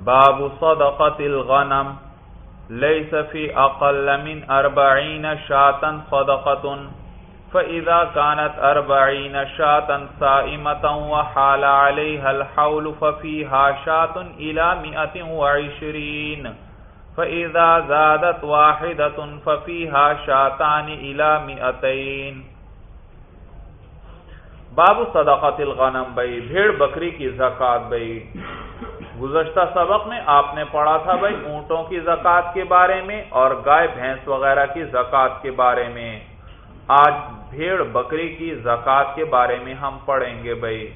باب صدقة الغنم ليس في أقل من أربعين شاة صدقة، فإذا كانت أربعين شاة سائمة وحال عليها الحول ففيها شاة إلى مئة وعشرين، فإذا زادت واحدة ففيها شاتان إلى مئتين. باب صدقات الغنم بھائی، بھیڑ بکری کی زکات بھائی گزشتہ سبق میں آپ نے پڑھا تھا بھائی اونٹوں کی زکات کے بارے میں اور گائے بھینس وغیرہ کی زکات کے بارے میں۔ آج بھیڑ بکری کی زکات کے بارے میں ہم پڑھیں گے بھائی۔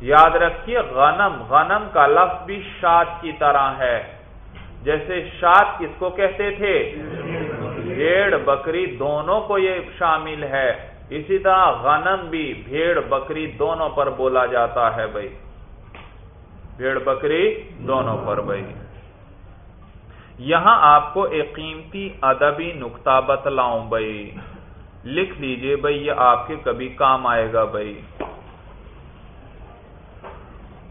یاد رکھیے غنم غنم کا لفظ بھی شاد کی طرح ہے۔ جیسے شاد کس کو کہتے تھے؟ بھیڑ بکری دونوں کو یہ شامل ہے۔ اسی طرح غنم بھی بھیڑ بکری دونوں پر بولا جاتا ہے بھائی۔ بھیڑ بکری دونوں پر بھائی۔ یہاں آپ کو ایک قیمتی ادبی نقطہ بتلاؤں بھائی۔ لکھ لیجیے بھائی، یہ آپ کے کبھی کام آئے گا بھائی۔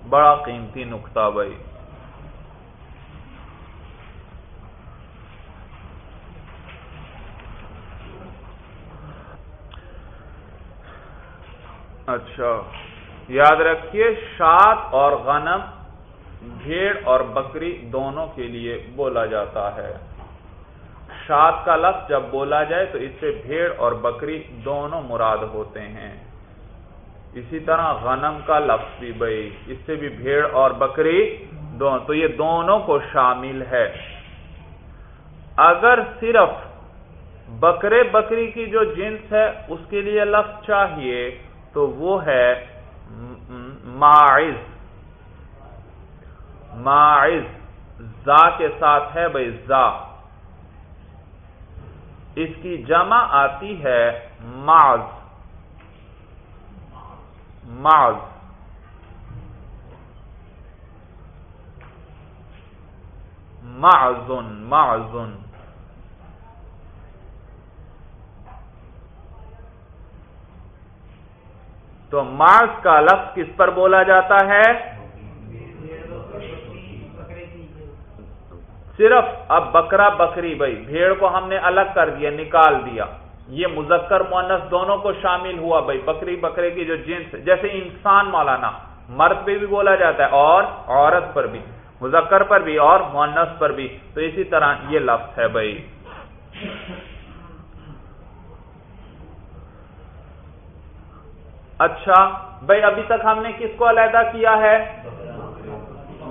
بڑا قیمتی نقطہ بھائی۔ اچھا۔ یاد رکھیے، شاد اور غنم بھیڑ اور بکری دونوں کے لیے بولا جاتا ہے۔ شاد کا لفظ جب بولا جائے تو اس سے بھیڑ اور بکری دونوں مراد ہوتے ہیں۔ اسی طرح غنم کا لفظ بھی بھائی، اس سے بھی بھیڑ اور بکری دونوں تو یہ دونوں کو شامل ہے۔ اگر صرف بکرے بکری کی جو جنس ہے، اس کے لیے لفظ چاہیے تو وہ ہے ماعز۔ ماعز، زا کے ساتھ ہے بھائی، زا۔ اس کی جمع آتی ہے معز معز معزن معزن تو مارس کا لفظ کس پر بولا جاتا ہے؟ صرف اب بکرا بکری بھائی بھیڑ کو ہم نے الگ کر دیا نکال دیا یہ مذکر مونس دونوں کو شامل ہوا بھائی بکری بکرے کی جو جنس جیسے انسان مولانا مرد پہ بھی بولا جاتا ہے اور عورت پر بھی مذکر پر بھی اور مونس پر بھی تو اسی طرح یہ لفظ ہے بھائی اچھا بھائی ابھی تک ہم نے کس کو علیحدہ کیا ہے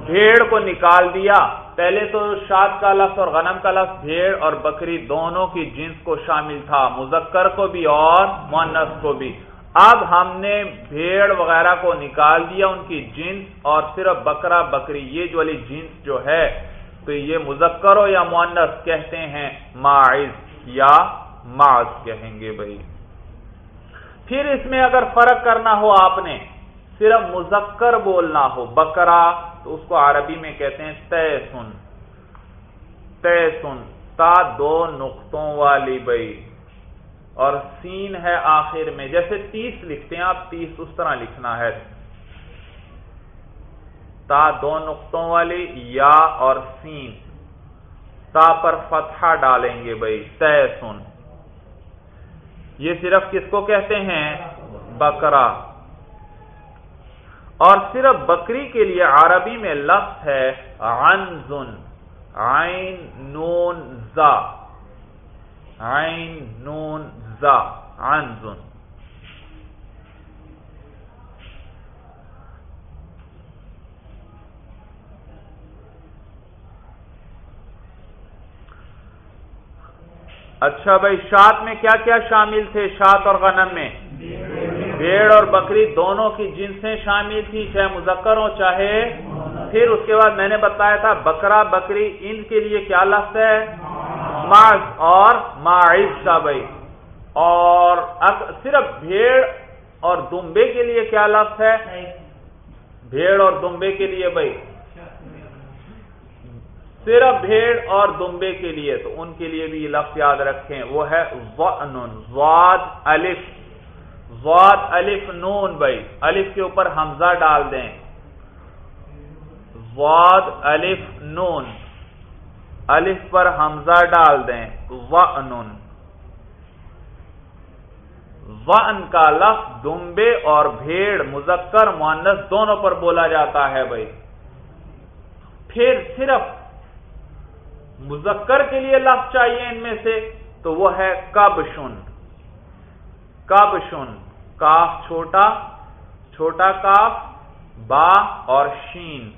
بھیڑ کو نکال دیا پہلے تو شاد کا لفظ اور غنم کا لفظ بھیڑ اور بکری دونوں کی جنس کو شامل تھا، مذکر کو بھی اور مونس کو بھی۔ اب ہم نے بھیڑ وغیرہ کو نکال دیا ان کی جنس اور صرف بکرا بکری، یہ جو والی جنس جو ہے، تو یہ مذکر ہو یا مونس کہتے ہیں ماعز یا معز کہیں گے بھائی۔ پھر اس میں اگر فرق کرنا ہو آپ نے صرف مذکر بولنا ہو بکرا تو اس کو عربی میں کہتے ہیں تے سن تے سن تا دو نقطوں والی بئی۔ اور سین ہے آخر میں، جیسے تیس لکھتے ہیں، آپ تیس اس طرح لکھنا ہے۔ تا دو نقطوں والی، یا اور سین۔ تا پر فتحہ ڈالیں گے بھائی تے سن یہ صرف کس کو کہتے ہیں؟ بکرا اور صرف بکری کے لیے عربی میں لفظ ہے عنزن، عین، نون، زا۔ عین، نون، زا، عنزن۔ اچھا بھائی شات میں کیا کیا شامل تھے؟ شات اور غنم میں۔ بھیڑ اور بکری دونوں کی جنسیں شامل تھی چاہے مذکر ہو چاہے پھر اس کے بعد میں نے بتایا تھا، بکرا، بکری، ان کے لیے کیا لفظ ہے؟ ماز اور ماعز کا بھائی۔ اور صرف بھیڑ اور دمبے کے لیے کیا لفظ ہے؟ بھیڑ اور دمبے کے لیے بھائی۔ صرف بھیڑ اور دمبے کے لیے، تو ان کے لیے بھی یہ لفظ یاد رکھیں۔ وہ ہے الف۔ زواد الف نون بھائی، الف کے اوپر حمزہ ڈال دیں۔ واد الف نون، الف پر حمزہ ڈال دیں۔ ون ون کا لفظ دمبے اور بھیڑ، مذکر مونس دونوں پر بولا جاتا ہے بھائی۔ پھر صرف مذکر کے لیے لفظ چاہیے ان میں سے، تو وہ ہے کب شن۔ کب شن کاف چھوٹا چھوٹا کاف، با اور شین۔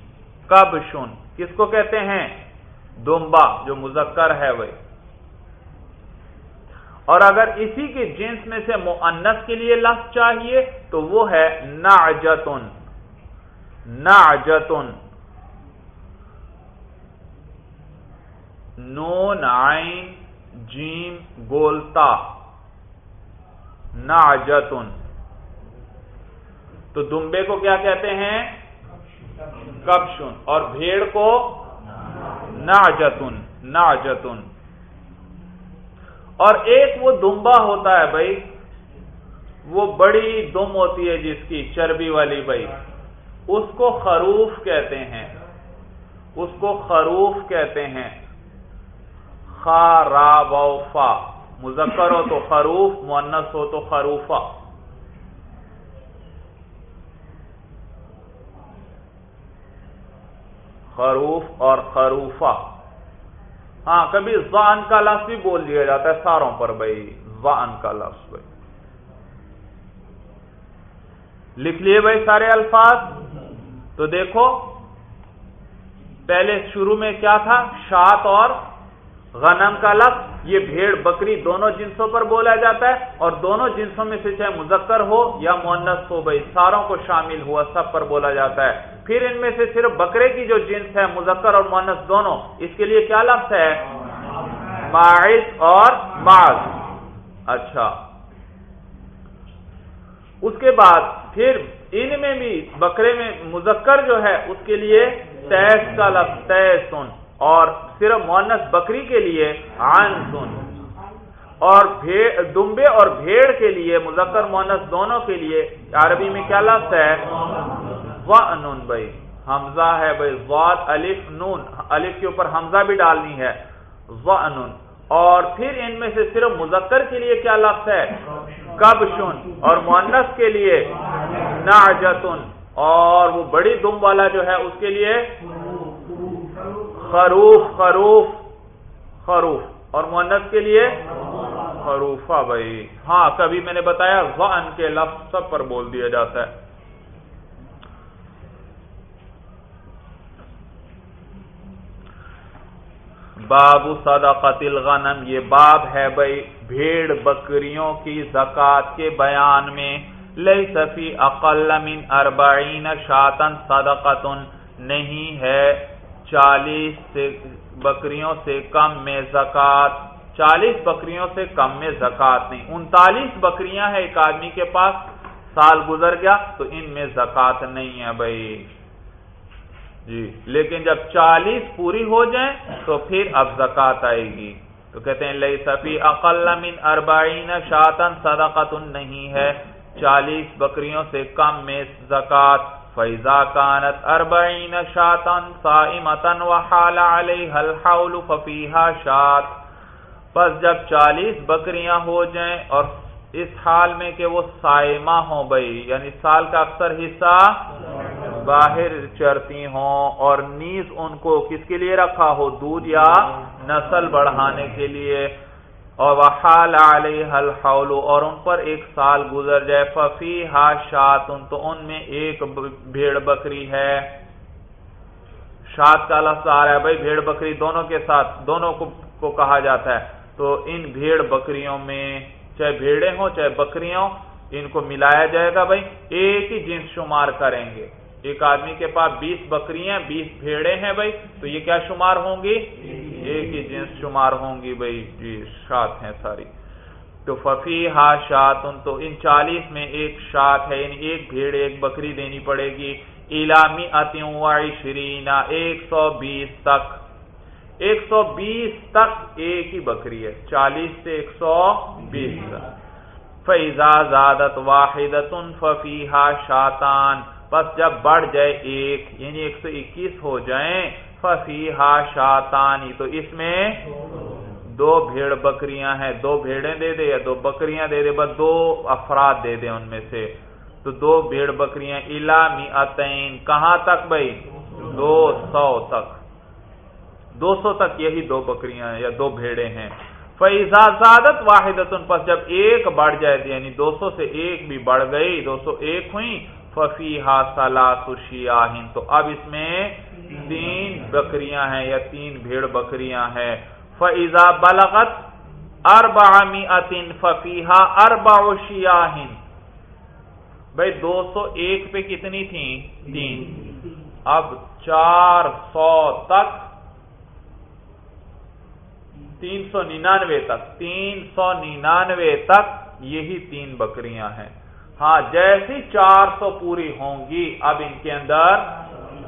کب شن کس کو کہتے ہیں؟ دمبا جو مذکر ہے وہ۔ اور اگر اسی کے جنس میں سے معنس کے لیے لفظ چاہیے تو وہ ہے نعجتن۔ نعجتن۔ نون، عین، جیم، گولتا۔ نعجتن تو دمبے کو کیا کہتے ہیں؟ کپشن۔ اور بھیڑ کو؟ ناجتن۔ ناجتن۔ اور ایک وہ دمبا ہوتا ہے بھائی، وہ بڑی دم ہوتی ہے جس کی، چربی والی بھائی۔ اس کو خروف کہتے ہیں۔ اس کو خروف کہتے ہیں۔ خارا وفا مذکر ہو تو خروف مونس ہو تو خروفہ۔ خروف اور خروفہ۔ ہاں کبھی زان کا لفظ بھی بول دیا جاتا ہے ساروں پر بھائی، زان کا لفظ بھائی۔ لکھ لیے بھائی سارے الفاظ۔ تو دیکھو، پہلے شروع میں کیا تھا؟ شات اور غنم کا لفظ۔ یہ بھیڑ، بکری دونوں جنسوں پر بولا جاتا ہے اور دونوں جنسوں میں سے چاہے مذکر ہو یا مونس ہو، بھائی ساروں کو شامل ہوا، سب پر بولا جاتا ہے۔ پھر ان میں سے صرف بکرے کی جو جنس ہے، مذکر اور مونس دونوں، اس کے لیے کیا لفظ ہے؟ باعث اور باغ اچھا۔ اس کے بعد پھر ان میں بھی بکرے میں مذکر جو ہے، اس کے لیے تیس کا لفظ تیسن اور صرف مونس بکری کے لیے آن سن اور دمبے اور بھیڑ کے لیے، مذکر مونس دونوں کے لیے، عربی میں کیا لفظ ہے؟ و نون بھائی، حمزہ ہے بھائی واد الف، نون، الف کے اوپر حمزہ بھی ڈالنی ہے و نون اور پھر ان میں سے صرف مذکر کے لیے کیا لفظ ہے؟ کب شن اور مونس کے لیے ناجتن اور وہ بڑی دم والا جو ہے، اس کے لیے خروف خروف خروف۔ اور مونت کے لیے؟ خروفہ بھائی۔ ہاں کبھی میں نے بتایا ون کے لفظ سب پر بول دیا جاتا ہے۔ باب صدقت الغنم۔ یہ باب ہے بھائی، بھیڑ بکریوں کی زکات کے بیان میں۔ لئی صفی اقل من اربعین شاطن صدقتن نہیں ہے۔ چالیس سے بکریوں سے کم میں زکات چالیس بکریوں سے کم میں زکات نہیں۔ انتالیس بکریاں ہیں ایک آدمی کے پاس، سال گزر گیا تو ان میں زکات نہیں ہے بھائی۔ جی لیکن جب چالیس پوری ہو جائیں تو پھر اب زکات آئے گی۔ تو کہتے ہیں، لئی سفی اقل من اربعین شاطن صدقت نہیں ہے۔ چالیس بکریوں سے کم میں زکات فیضا کانت اربعین شاطن سائمتن وحال علیہ الحول ففیہا شات۔ پس جب چالیس بکریاں ہو جائیں اور اس حال میں کہ وہ سائمہ ہوں بھائی یعنی سال کا اکثر حصہ باہر چرتی ہوں اور نیز ان کو کس کے لیے رکھا ہو؟ دودھ یا نسل بڑھانے کے لیے۔ اور وحال علیہ الحول اور ان پر ایک سال گزر جائے ففی ہا شاتن تو ان میں ایک بھیڑ بکری ہے۔ شاد کا لفظ آ رہا ہے، بھائی بھیڑ بکری دونوں کے ساتھ، دونوں کو کہا جاتا ہے۔ تو ان بھیڑ بکریوں میں، چاہے بھیڑے ہوں، چاہے بکریاں ان کو ملایا جائے گا، بھائی ایک ہی جنس شمار کریں گے۔ ایک آدمی کے پاس بیس بکریاں بیس بھیڑے ہیں بھائی، تو یہ کیا شمار ہوں گی؟ ایک ہی جنس شمار ہوں گی بھائی جی شات ہیں ساری۔ تو ففی ہا شات تو ان چالیس میں ایک شات ہے یعنی ایک بھیڑ، ایک بکری دینی پڑے گی۔ الامی شرینا ایک سو بیس تک۔ ایک سو بیس تک ایک ہی بکری ہے، چالیس سے ایک سو بیس تک۔ فیضا زادت واحد ففی ہا شاتان بس جب بڑھ جائے ایک یعنی ایک سو اکیس ہو جائیں ففی ہا شاطانی تو اس میں دو بھیڑ بکریاں ہیں۔ دو بھیڑیں دے دے یا دو بکریاں دے دے، بس دو افراد دے دے ان میں سے۔ تو دو بھیڑ بکریاں، الا می کہاں تک بھائی؟ دو سو تک۔ دو سو تک یہی دو بکریاں یا دو بھیڑے ہیں۔ فیضا زادت واحد پس جب ایک بڑھ جائے یعنی دو سو سے ایک بھی بڑھ گئی، دو سو ایک ہوئی ففی ہا تو اب اس میں تین بکریاں ہیں یا تین بھیڑ بکریاں ہیں۔ فیضا بلغت اربا اتن ففیحا اربا شیاہن بھائی دو سو ایک پہ کتنی تھیں؟ تین۔ اب چار سو تک۔ تین سو ننانوے تک۔ تین سو ننانوے تک۔ یہی تین بکریاں ہیں۔ ہاں جیسی چار سو پوری ہوں گی، اب ان کے اندر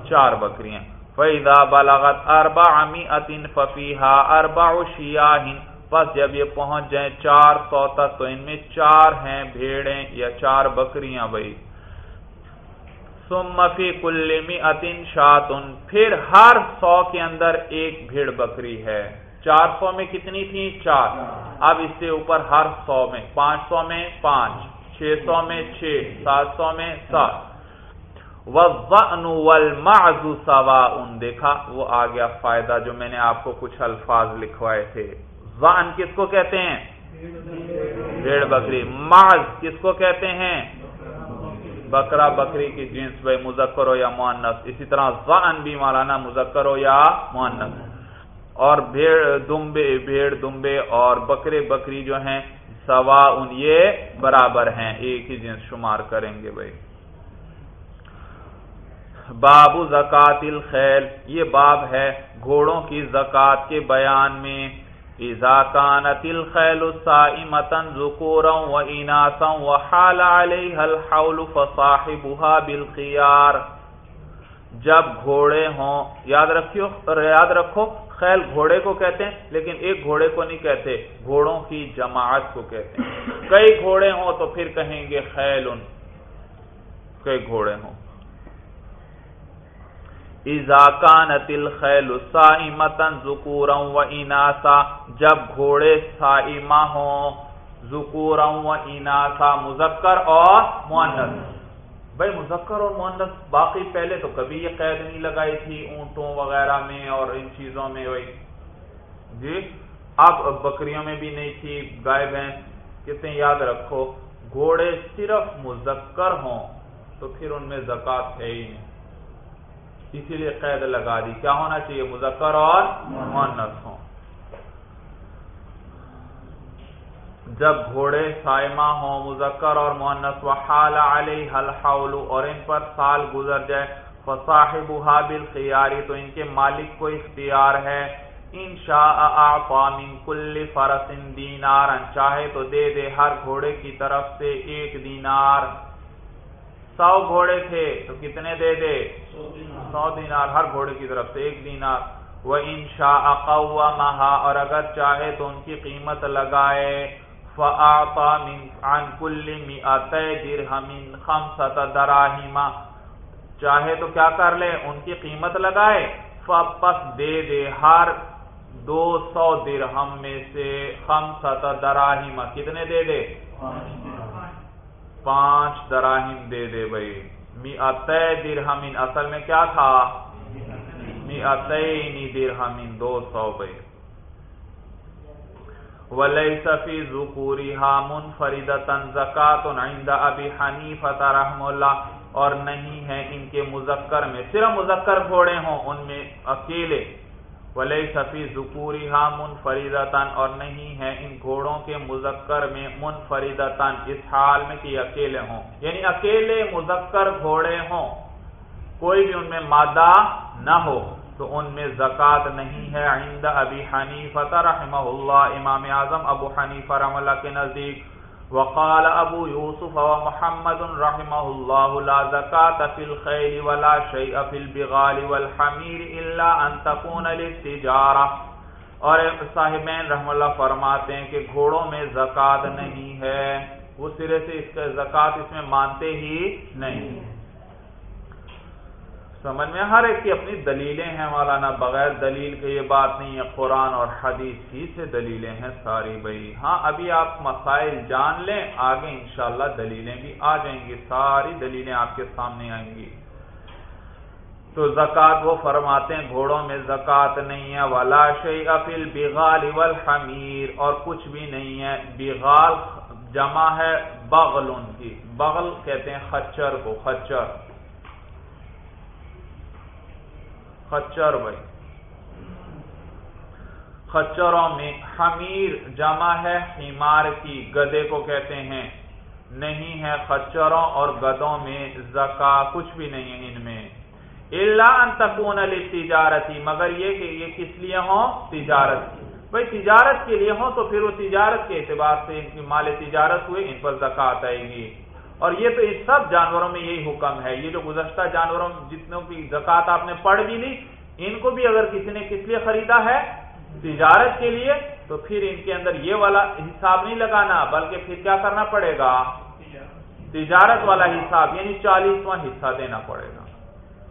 چار بکریاں۔ فیدا بلاغت اربا امی اتن ففیحا اربا شیاہ بس جب یہ پہنچ جائیں چار سو تک، تو ان میں چار ہیں بھیڑیں یا چار بکریاں بھائی سمفی کلمی اتن شاتن پھر ہر سو کے اندر ایک بھیڑ بکری ہے۔ چار سو میں کتنی تھی؟ چار۔ اب اس سے اوپر ہر سو میں، پانچ سو میں، پانچ۔ چھ سو میں چھ سات سو میں سات. سوا ان دیکھا، وہ آ گیا فائدہ جو میں نے آپ کو کچھ الفاظ لکھوائے تھے. ون کس کو کہتے ہیں؟ بھیڑ بکری. معذ کس کو کہتے ہیں؟ بکرا بکری کی جنس، بھائی مذکر ہو یا مونس اسی طرح زن بھی مولانا مذکر ہو یا مونس اور بھیڑ دمبے بھیڑ دمبے اور بکرے بکری جو ہیں سوا ان یہ برابر ہیں، ایک ہی جنس شمار کریں گے بھائی۔ باب زکات الخیل، یہ باب ہے گھوڑوں کی زکات کے بیان میں۔ اذا كانت الخيل صائمه ذكورا واناثا وحال عليها الحول فصاحبها بالخيار جب گھوڑے ہوں، یاد رکھو یاد رکھو، خیل گھوڑے کو کہتے ہیں، لیکن ایک گھوڑے کو نہیں کہتے، گھوڑوں کی جماعت کو کہتے ہیں۔ کئی گھوڑے ہوں تو پھر کہیں گے خیل ان کئی گھوڑے ہوں۔ ایزاکان تل خیل سائمتن ذکورم و اناسا، جب گھوڑے سائمہ ہوں ذکورم و اناسا، مذکر اور مونس بھائی مذکر اور مونس باقی پہلے تو کبھی یہ قید نہیں لگائی تھی، اونٹوں وغیرہ میں اور ان چیزوں میں وہی۔ جی اب بکریوں میں بھی نہیں تھی، گائے، بھینس، کتنے یاد رکھو، گھوڑے صرف مذکر ہوں تو پھر ان میں زکات ہے ہی نہیں۔ اسی لیے قید لگا دی۔ کیا ہونا چاہیے؟ مذکر اور مونس ہوں جب گھوڑے سائمہ ہوں، مذکر اور مونس وحال علیہ الحول، اور ان پر سال گزر جائے فصاحب حابل خیاری تو ان کے مالک کو اختیار ہے۔ ان شاء من کل فرس دینار چاہے تو دے دے ہر گھوڑے کی طرف سے ایک دینار۔ سو گھوڑے تھے، تو کتنے دے دے؟ سو دینار، ہر گھوڑے کی طرف سے ایک دینار۔ وہ ان شاء اور اگر چاہے تو ان کی قیمت لگائے۔ فآطا من عن کل مئتے درہم خمسط دراہیما چاہے تو کیا کر لے، ان کی قیمت لگائے۔ فپس دے دے ہر دو سو درہم میں سے خمسط دراہیما کتنے دے دے؟ پانچ دراہیم دے دے بھائی۔ مئتے درہم اصل میں کیا تھا؟ مئتین درہم دو سو بھائی۔ ولیس فی ذکورها منفردتا زکات عند ابی حنیفہ رحم اللہ، اور نہیں ہے ان کے مذکر میں، صرف مذکر گھوڑے ہوں ان میں اکیلے۔ ولیس فی ذکورها منفردتا اور نہیں ہے ان گھوڑوں کے مذکر میں منفردتا اس حال میں کہ اکیلے ہوں۔ یعنی اکیلے مذکر گھوڑے ہوں، کوئی بھی ان میں مادہ نہ ہو۔ تو ان میں زکات نہیں ہے عند ابی حنیفہ رحمہ اللہ، امام اعظم ابو حنیفہ رحم اللہ کے نزدیک۔ وقال ابو یوسف و محمد رحمہ اللہ، لا زکات فی الخیل ولا شیء فی البغال والحمیر الا ان تکون للتجارہ۔ اور صاحبین رحم اللہ فرماتے ہیں کہ گھوڑوں میں زکات نہیں ہے، وہ سرے سے اس کا زکات اس میں مانتے ہی نہیں۔ سمجھ میں ہر ایک کی اپنی دلیلیں ہیں مولانا، بغیر دلیل کے یہ بات نہیں ہے، قرآن اور حدیث ہی سے دلیلیں ہیں ساری بھائی۔ ہاں ابھی آپ مسائل جان لیں، آگے انشاءاللہ دلیلیں بھی آ جائیں گی، ساری دلیلیں آپ کے سامنے آئیں گی۔ تو زکات وہ فرماتے ہیں، گھوڑوں میں زکات نہیں ہے، ولا افل بغال والحمیر اور کچھ بھی نہیں ہے، بغال جمع ہے بغل ان کی۔ بغل کہتے ہیں خچر کو، خچر۔ خچر بھائی۔ خچروں میں حمیر جمع ہے، حمار کی گدے کو کہتے ہیں۔ نہیں ہے خچروں اور گدوں میں زکا، کچھ بھی نہیں ہے ان میں۔ اللہ تکون علی تجارتی مگر یہ کہ یہ کس لیے ہوں؟ تجارت بھائی، تجارت کے لیے ہوں تو پھر وہ تجارت کے اعتبار سے ان کی مال تجارت ہوئے، ان پر زکات آئے گی اور یہ تو اس سب جانوروں میں یہی حکم ہے۔ یہ جو گزشتہ جانوروں جتنوں کی زکات آپ نے پڑھ بھی لی، ان کو بھی اگر کسی نے کس لیے خریدا ہے تجارت کے لیے، تو پھر ان کے اندر یہ والا حساب نہیں لگانا، بلکہ پھر کیا کرنا پڑے گا؟ تجارت والا حساب یعنی چالیسواں حصہ دینا پڑے گا۔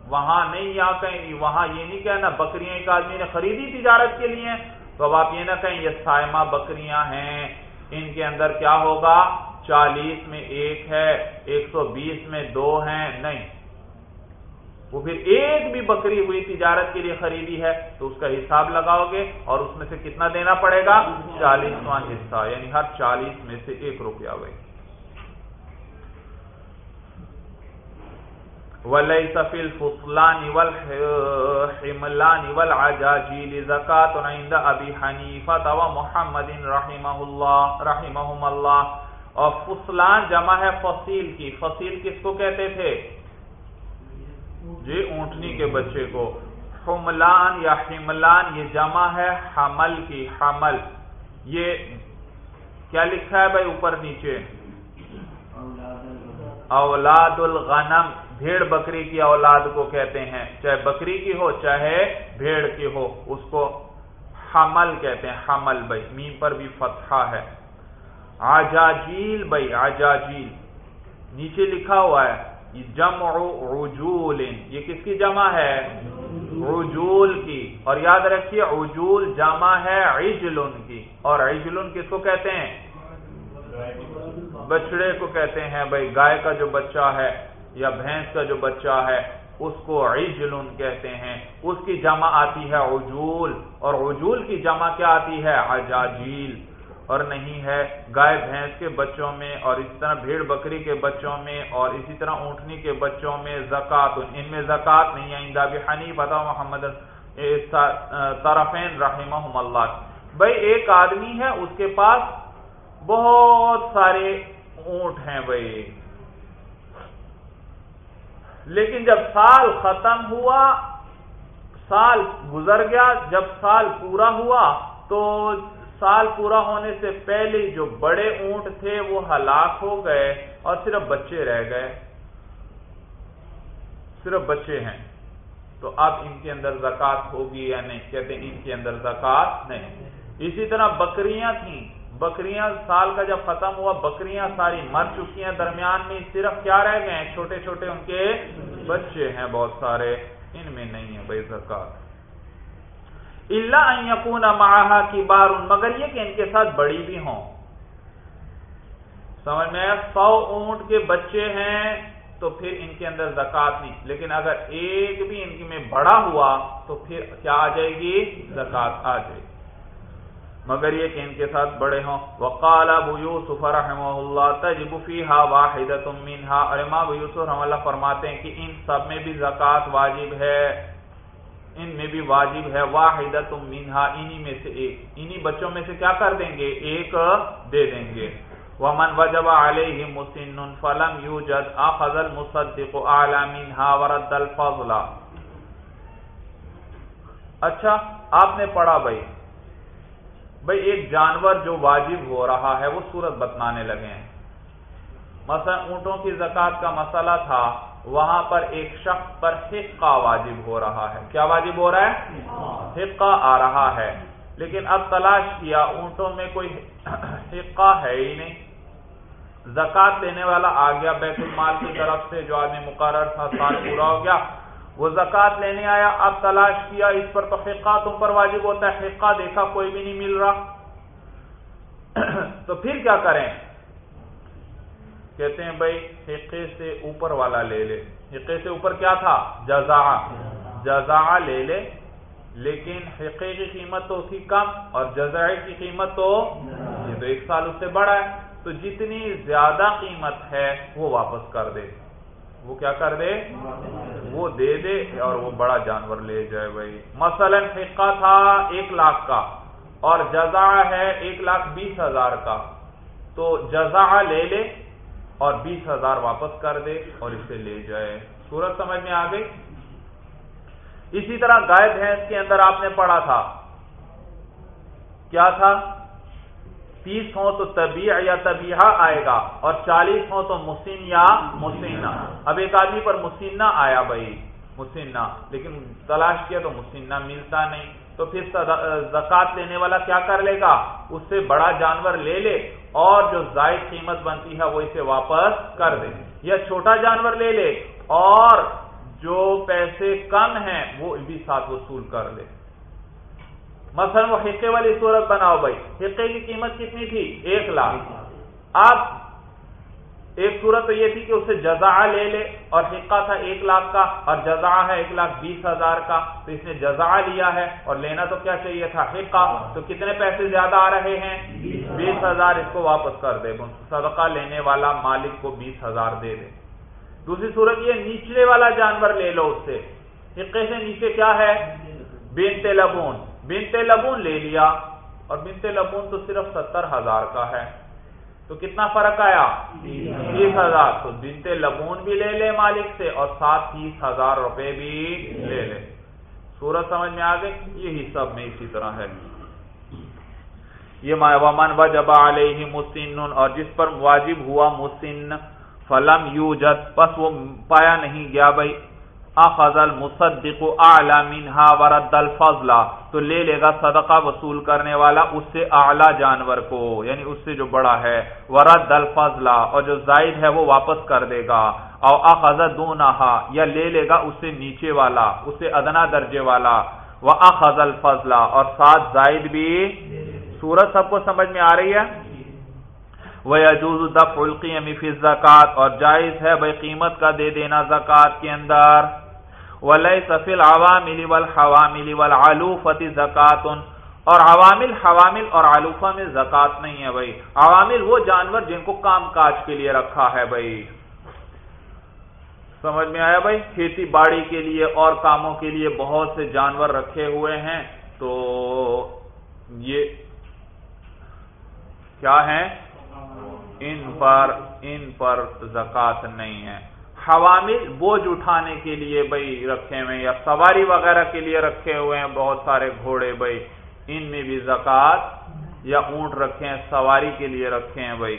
وہاں نہیں یا کہیں، وہاں یہ نہیں کہنا بکریاں ایک آدمی نے خریدی تجارت کے لیے، تو اب آپ یہ نہ کہیں یہ سائمہ بکریاں ہیں، ان کے اندر کیا ہوگا؟ چالیس میں ایک ہے، ایک سو بیس میں دو ہیں، نہیں۔ وہ پھر ایک بھی بکری ہوئی تجارت کے لیے خریدی ہے، تو اس کا حساب لگاؤ گے اور اس میں سے کتنا دینا پڑے گا؟ چالیسواں حصہ یعنی ہر چالیس میں سے ایک روپیہ ہوئے۔ ولی سفیل فسلان حملان والعجاجیل زکات عند ابی حنیفت و محمد رحمہ اللہ رحمہم اللہ اور فسلان جمع ہے فصیل کی۔ فصیل کس کو کہتے تھے؟ جی اونٹنی کے بچے کو۔ حملان یا حملان، یہ جمع ہے حمل کی، حمل۔ یہ کیا لکھا ہے بھائی اوپر نیچے؟ اولاد الغنم بھیڑ بکری کی اولاد کو کہتے ہیں۔ چاہے بکری کی ہو، چاہے بھیڑ کی ہو، اس کو حمل کہتے ہیں، حمل بھائی۔ میم پر بھی فتحہ ہے۔ آجاجیل بھائی آجاجیل نیچے لکھا ہوا ہے، جمع عجول۔ یہ کس کی جمع ہے؟ عجول کی۔ اور یاد رکھیے، عجول جمع ہے عجل کی۔ اور عجل کس کو کہتے ہیں؟ بچڑے کو کہتے ہیں بھائی، گائے کا جو بچہ ہے یا بھینس کا جو بچہ ہے، اس کو عجل کہتے ہیں۔ اس کی جمع آتی ہے عجول۔ اور عجول کی جمع کیا آتی ہے؟ عجاجیل۔ اور نہیں ہے۔ گائے، بھینس کے بچوں میں اور اس طرح بھیڑ بکری کے بچوں میں اور اسی طرح اونٹنی کے بچوں میں زکات ان میں زکات نہیں آئندہ۔ بھی حنی بتا محمد طرفین رحمہ اللہ۔ بھائی ایک آدمی ہے، اس کے پاس بہت سارے اونٹ ہیں بھائی لیکن جب سال ختم ہوا، سال گزر گیا، جب سال پورا ہوا، تو سال پورا ہونے سے پہلے جو بڑے اونٹ تھے وہ ہلاک ہو گئے اور صرف بچے رہ گئے۔ صرف بچے ہیں۔ تو اب ان کے اندر زکات ہوگی یا نہیں؟ کہتے ہیں ان کے اندر زکات نہیں۔ اسی طرح بکریاں تھیں۔ بکریاں سال کا جب ختم ہوا، بکریاں ساری مر چکی ہیں۔ درمیان میں صرف کیا رہ گئے ہیں؟ چھوٹے چھوٹے ان کے بچے ہیں، بہت سارے۔ ان میں نہیں ہے بھائی زکات۔ اللہ یقون ماہا کی بار مگر یہ کہ ان کے ساتھ بڑی بھی ہوں۔ سمجھ میں سو اونٹ کے بچے ہیں تو پھر ان کے اندر زکات نہیں۔ لیکن اگر ایک بھی ان میں بڑا ہوا تو پھر کیا آ جائے گی؟ زکات آ جائے گی۔ مگر یہ کہ ان کے ساتھ بڑے ہوں۔ وقال ابو یوسف رحمہ اللہ، تجب فیہا واحدۃ منها اور امام ابو یوسف رحمہ اللہ فرماتے ہیں کہ ان سب میں بھی زکات واجب ہے۔ ان میں بھی واجب ہے واحد تم مینہا انہی میں سے ایک۔ انہی بچوں میں سے کیا کر دیں گے؟ ایک دے دیں گے۔ ومن وجب علیہ مسن فلم یوجد اخذ المصدق اعلی منها ورد الفضل۔ اچھا آپ نے پڑھا بھائی۔ بھائی، ایک جانور جو واجب ہو رہا ہے، وہ صورت بتانے لگے ہیں۔ مثلا اونٹوں کی زکات کا مسئلہ تھا۔ وہاں پر ایک شخص پر حقہ واجب ہو رہا ہے۔ کیا واجب ہو رہا ہے؟ حقہ آ رہا ہے۔ لیکن اب تلاش کیا، اونٹوں میں کوئی حقہ ہے ہی نہیں۔ زکات دینے والا آ گیا بیت المال کی طرف سے، جو آدمی مقرر تھا، سال پورا ہو گیا۔ وہ زکات لینے آیا، اب تلاش کیا، اس پر تو حقہ تم پر واجب ہوتا ہے۔ حقہ دیکھا، کوئی بھی نہیں مل رہا۔ تو پھر کیا کریں؟ کہتے ہیں بھائی حقے سے اوپر والا لے لے۔ حقے سے اوپر کیا تھا؟ جزا جزا لے لے، لیکن حقے کی قیمت تو اس کی کم اور جزائے کی قیمت تو یہ تو ایک سال اس سے بڑا ہے۔ تو جتنی زیادہ قیمت ہے، وہ واپس کر دے۔ وہ کیا کر دے؟ وہ دے دے اور وہ بڑا جانور لے جائے بھائی۔ مثلا حقہ تھا ایک لاکھ کا اور جزا ہے ایک لاکھ بیس ہزار کا۔ تو جزا لے لے اور بیس ہزار واپس کر دے اور اسے لے جائے۔ سورج سمجھ میں آ گئی؟ اسی طرح گائے بھینس کے اندر آپ نے پڑھا تھا۔ کیا تھا؟ تیس ہو تو طبیع یا طبیعہ آئے گا اور چالیس ہو تو مسین یا مسینہ اب ایک آدمی پر مسینہ آیا بھائی مسینہ لیکن تلاش کیا تو مسینہ ملتا نہیں۔ تو پھر زکات لینے والا کیا کر لے گا؟ اس سے بڑا جانور لے لے اور جو زائد قیمت بنتی ہے وہ اسے واپس کر دے۔ یا چھوٹا جانور لے لے اور جو پیسے کم ہیں وہ بھی ساتھ وصول کر لے۔ مثلا وہ حقے والی صورت بناؤ بھائی۔ حقے کی قیمت کتنی تھی؟ ایک لاکھ۔ اب ایک صورت تو یہ تھی کہ اسے جزا لے لے اور حقہ تھا ایک لاکھ کا اور جزا ہے ایک لاکھ بیس ہزار کا تو اس نے جزا لیا ہے اور لینا تو کیا چاہیے تھا؟ حقہ۔ تو کتنے پیسے زیادہ آ رہے ہیں؟ بیس ہزار اس کو واپس کر دے۔ صدقہ لینے والا مالک کو بیس ہزار دے دے۔ دوسری صورت یہ، نیچلے والا جانور لے لو اس سے۔ حقے سے نیچے کیا ہے؟ بنت لبون۔ بنت لبون لے لیا اور بنت لبون تو صرف ستر ہزار کا ہے۔ تو کتنا فرق آیا؟ تیس ہزار۔ تو بنت لبون بھی لے لے مالک سے اور ساتھ تیس ہزار روپے بھی لے لے۔ سورج سمجھ میں آ گئے؟ یہی سب میں اسی طرح ہے۔ یہ ومن وجب علیہ مسن اور جس پر واجب ہوا مسن فلم یو جد پس وہ پایا نہیں گیا بھائی۔ اخذ المصدق اعلی منها ورد الفضل، تو لے لے گا صدقہ وصول کرنے والا اس سے اعلی جانور کو یعنی اس سے جو بڑا ہے، ورد الفضل، اور جو زائد ہے وہ واپس کر دے گا۔ او اخذ دونها یا لے لے گا اس سے نیچے والا، اس سے ادنا درجے والا۔ واخذ الفضل، اور ساتھ زائد بھی۔ صورت سب کو سمجھ میں آ رہی ہے؟ وَيَجُوزُ دَفْعُ الْقِيَمِ فِي الزَّكَاةِ اور جائز ہے بھائی قیمت کا دے دینا زکات کے اندر۔ وَلَيْسَ فِي الْعَوَامِلِ وَالْحَوَامِلِ وَالْعَلُوفَةِ زَكَاتٌ اور عوامل، حوامل اور علوفہ میں زکات نہیں ہے بھائی۔ عوامل وہ جانور جن کو کام کاج کے لیے رکھا ہے بھائی۔ سمجھ میں آیا بھائی؟ کھیتی باڑی کے لیے اور کاموں کے لیے بہت سے جانور رکھے ہوئے ہیں۔ تو یہ کیا ہیں؟ پر ان پر زکات نہیں ہے۔ حوامل بوجھ اٹھانے کے لیے بھائی رکھے ہوئے یا سواری وغیرہ کے لیے رکھے ہوئے ہیں بہت سارے گھوڑے بھائی ان میں بھی زکات یا اونٹ رکھے ہیں، سواری کے لیے رکھے ہیں بھائی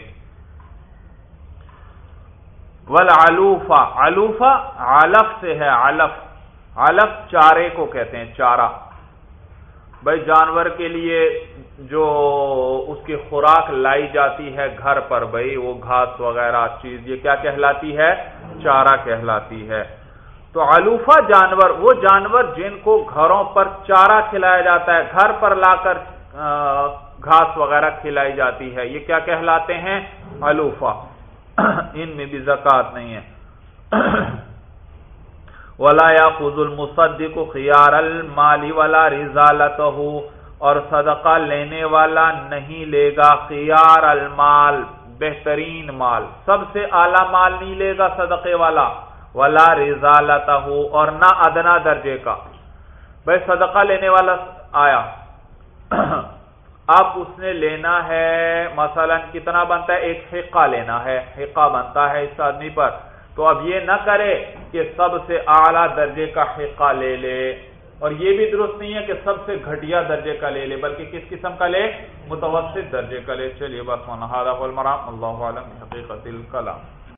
ول آلوفا آلوفا سے ہے آلف آلف چارے کو کہتے ہیں، چارہ۔ بھائی جانور کے لیے جو اس کی خوراک لائی جاتی ہے گھر پر، بھائی وہ گھاس وغیرہ، چیز، یہ کیا کہلاتی ہے؟ چارہ کہلاتی ہے۔ تو آلوفا جانور، وہ جانور جن کو گھروں پر چارہ کھلایا جاتا ہے، گھر پر لا کر گھاس وغیرہ کھلائی جاتی ہے، یہ کیا کہلاتے ہیں؟ آلوفا ان میں بھی زکات نہیں ہے۔ ولا یا المصدق خیار المالی ولا رضالت اور صدقہ لینے والا نہیں لے گا خیار المال، بہترین مال۔ سب سے اعلی مال نہیں لے گا صدقے والا، ولا رضالت اور نہ ادنا درجے کا۔ بھائی، صدقہ لینے والا آیا۔ اب اس نے لینا ہے، مثلا کتنا بنتا ہے؟ ایک حقہ لینا ہے، حقہ بنتا ہے اس آدمی پر۔ تو اب یہ نہ کرے کہ سب سے اعلیٰ درجے کا حقہ لے لے۔ اور یہ بھی درست نہیں ہے کہ سب سے گھٹیا درجے کا لے لے، بلکہ کس قسم کا لے؟ متوسط درجے کا لے۔ چلیے، بس اللہ عالم حقیقت الکلام۔